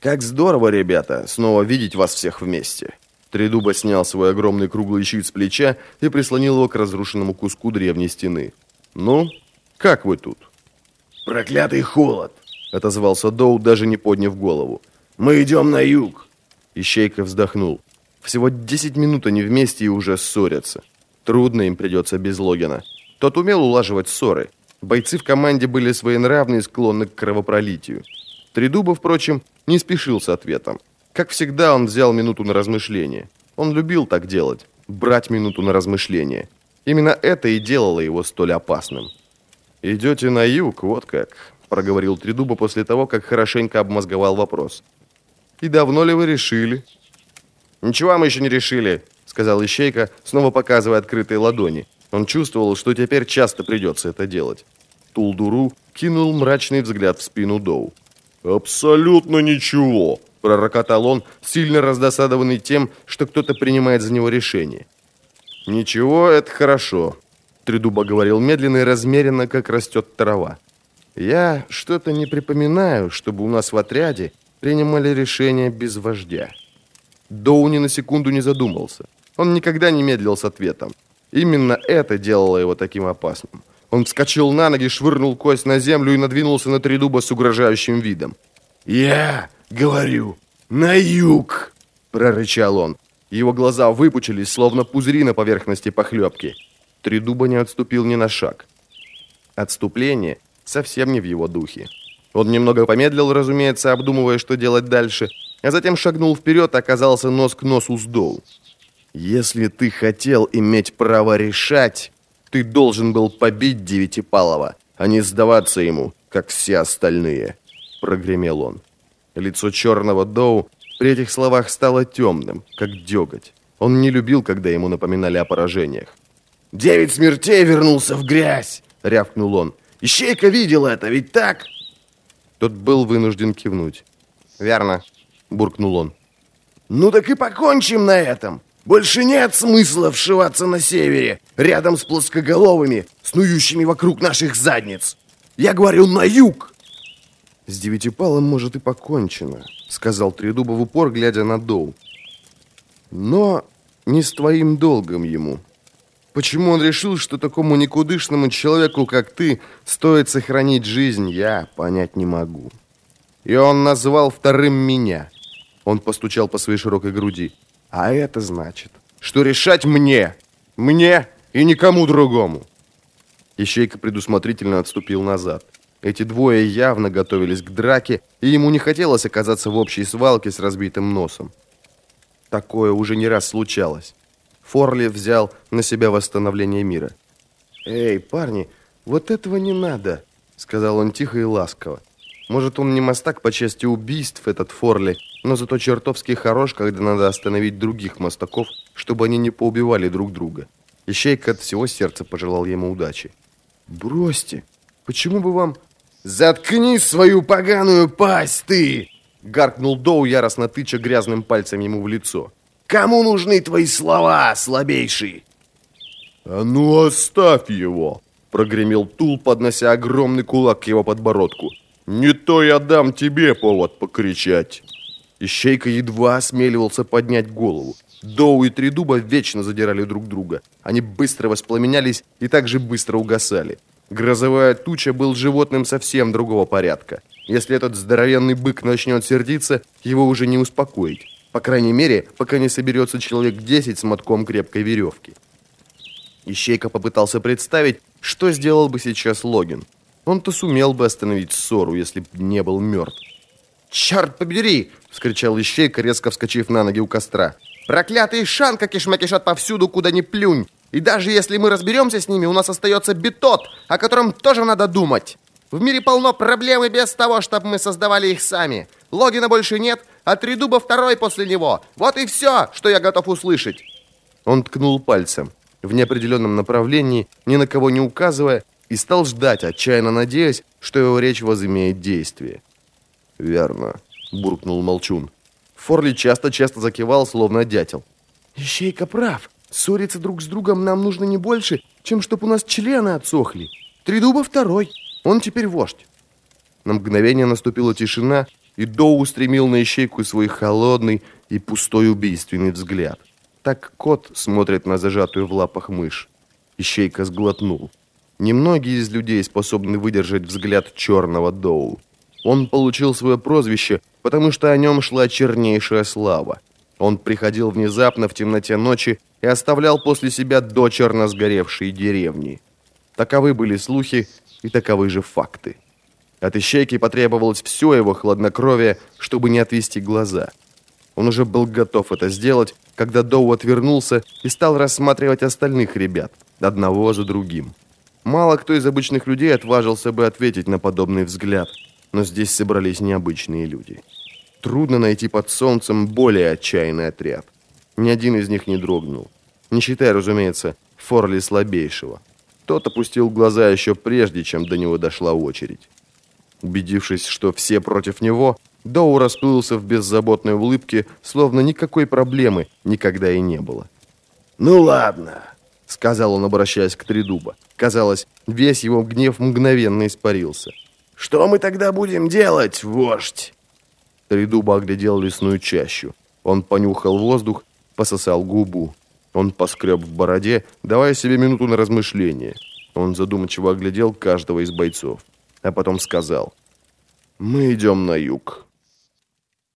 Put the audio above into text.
«Как здорово, ребята, снова видеть вас всех вместе!» Тридуба снял свой огромный круглый щит с плеча и прислонил его к разрушенному куску древней стены. «Ну, как вы тут?» «Проклятый холод!» — отозвался Доу, даже не подняв голову. «Мы идем на юг!» Ищейка вздохнул. Всего десять минут они вместе и уже ссорятся. Трудно им придется без Логина. Тот умел улаживать ссоры. Бойцы в команде были своенравны и склонны к кровопролитию. Тридуба, впрочем, не спешил с ответом. Как всегда, он взял минуту на размышление. Он любил так делать, брать минуту на размышление. Именно это и делало его столь опасным. «Идете на юг, вот как», — проговорил Тридуба после того, как хорошенько обмозговал вопрос. «И давно ли вы решили?» «Ничего мы еще не решили», — сказал Ищейка, снова показывая открытые ладони. Он чувствовал, что теперь часто придется это делать. Тулдуру кинул мрачный взгляд в спину Доу. «Абсолютно ничего», — пророкотал он, сильно раздосадованный тем, что кто-то принимает за него решение. «Ничего, это хорошо», — Тридуба говорил медленно и размеренно, как растет трава. «Я что-то не припоминаю, чтобы у нас в отряде принимали решения без вождя». Доу ни на секунду не задумался. Он никогда не медлил с ответом. Именно это делало его таким опасным. Он вскочил на ноги, швырнул кость на землю и надвинулся на Тридуба с угрожающим видом. «Я говорю, на юг!» – прорычал он. Его глаза выпучились, словно пузыри на поверхности похлебки. Тридуба не отступил ни на шаг. Отступление совсем не в его духе. Он немного помедлил, разумеется, обдумывая, что делать дальше, а затем шагнул вперед оказался нос к носу с Доу. «Если ты хотел иметь право решать, ты должен был побить Девятипалова, а не сдаваться ему, как все остальные», — прогремел он. Лицо черного Доу при этих словах стало темным, как деготь. Он не любил, когда ему напоминали о поражениях. «Девять смертей вернулся в грязь!» — рявкнул он. «Ищейка видел это, ведь так?» Тот был вынужден кивнуть. «Верно», — буркнул он. «Ну так и покончим на этом. Больше нет смысла вшиваться на севере, рядом с плоскоголовыми, снующими вокруг наших задниц. Я говорю на юг!» «С девятипалом, может, и покончено», — сказал Тридуба в упор, глядя на Доу. «Но не с твоим долгом ему. Почему он решил, что такому никудышному человеку, как ты, стоит сохранить жизнь, я понять не могу. И он назвал вторым меня». Он постучал по своей широкой груди. «А это значит, что решать мне, мне и никому другому». Ищейка предусмотрительно отступил назад. Эти двое явно готовились к драке, и ему не хотелось оказаться в общей свалке с разбитым носом. Такое уже не раз случалось. Форли взял на себя восстановление мира. «Эй, парни, вот этого не надо», — сказал он тихо и ласково. Может, он не мастак по части убийств, этот Форли, но зато чертовски хорош, когда надо остановить других мастаков, чтобы они не поубивали друг друга. Ищейка от всего сердца пожелал ему удачи. «Бросьте! Почему бы вам «Заткни свою поганую пасть, ты!» Гаркнул Доу, яростно тыча грязным пальцем ему в лицо. «Кому нужны твои слова, слабейший?» «А ну оставь его!» Прогремел Тул, поднося огромный кулак к его подбородку. «Не то я дам тебе повод покричать!» Ищейка едва осмеливался поднять голову. Доу и Тридуба вечно задирали друг друга. Они быстро воспламенялись и также быстро угасали. Грозовая туча был животным совсем другого порядка. Если этот здоровенный бык начнет сердиться, его уже не успокоить. По крайней мере, пока не соберется человек 10 с мотком крепкой веревки. Ищейка попытался представить, что сделал бы сейчас Логин. Он-то сумел бы остановить ссору, если бы не был мертв. «Черт побери!» — вскричал Ищейка, резко вскочив на ноги у костра. «Проклятые шанка кишмя повсюду, куда ни плюнь! И даже если мы разберемся с ними, у нас остается битот, о котором тоже надо думать. В мире полно проблем и без того, чтобы мы создавали их сами. Логина больше нет, а Тридуба второй после него. Вот и все, что я готов услышать. Он ткнул пальцем в неопределенном направлении, ни на кого не указывая, и стал ждать, отчаянно надеясь, что его речь возымеет действие. «Верно», — буркнул Молчун. Форли часто-часто закивал, словно дятел. «Ищейка прав», Ссориться друг с другом нам нужно не больше, чем чтобы у нас члены отсохли. Тридуба второй, он теперь вождь. На мгновение наступила тишина, и Доу устремил на ищейку свой холодный и пустой убийственный взгляд. Так кот смотрит на зажатую в лапах мышь. Ищейка сглотнул. Немногие из людей способны выдержать взгляд черного Доу. Он получил свое прозвище, потому что о нем шла чернейшая слава. Он приходил внезапно в темноте ночи и оставлял после себя дочерно сгоревшие деревни. Таковы были слухи и таковы же факты. От ищейки потребовалось все его хладнокровие, чтобы не отвести глаза. Он уже был готов это сделать, когда Доу отвернулся и стал рассматривать остальных ребят, одного за другим. Мало кто из обычных людей отважился бы ответить на подобный взгляд, но здесь собрались необычные люди. Трудно найти под солнцем более отчаянный отряд. Ни один из них не дрогнул. Не считая, разумеется, Форли слабейшего. Тот опустил глаза еще прежде, чем до него дошла очередь. Убедившись, что все против него, Доу расплылся в беззаботной улыбке, словно никакой проблемы никогда и не было. «Ну ладно», — сказал он, обращаясь к Тридуба. Казалось, весь его гнев мгновенно испарился. «Что мы тогда будем делать, вождь?» Тридуба оглядел лесную чащу. Он понюхал воздух, пососал губу. Он поскреб в бороде, давая себе минуту на размышление. Он задумчиво оглядел каждого из бойцов а потом сказал, «Мы идем на юг».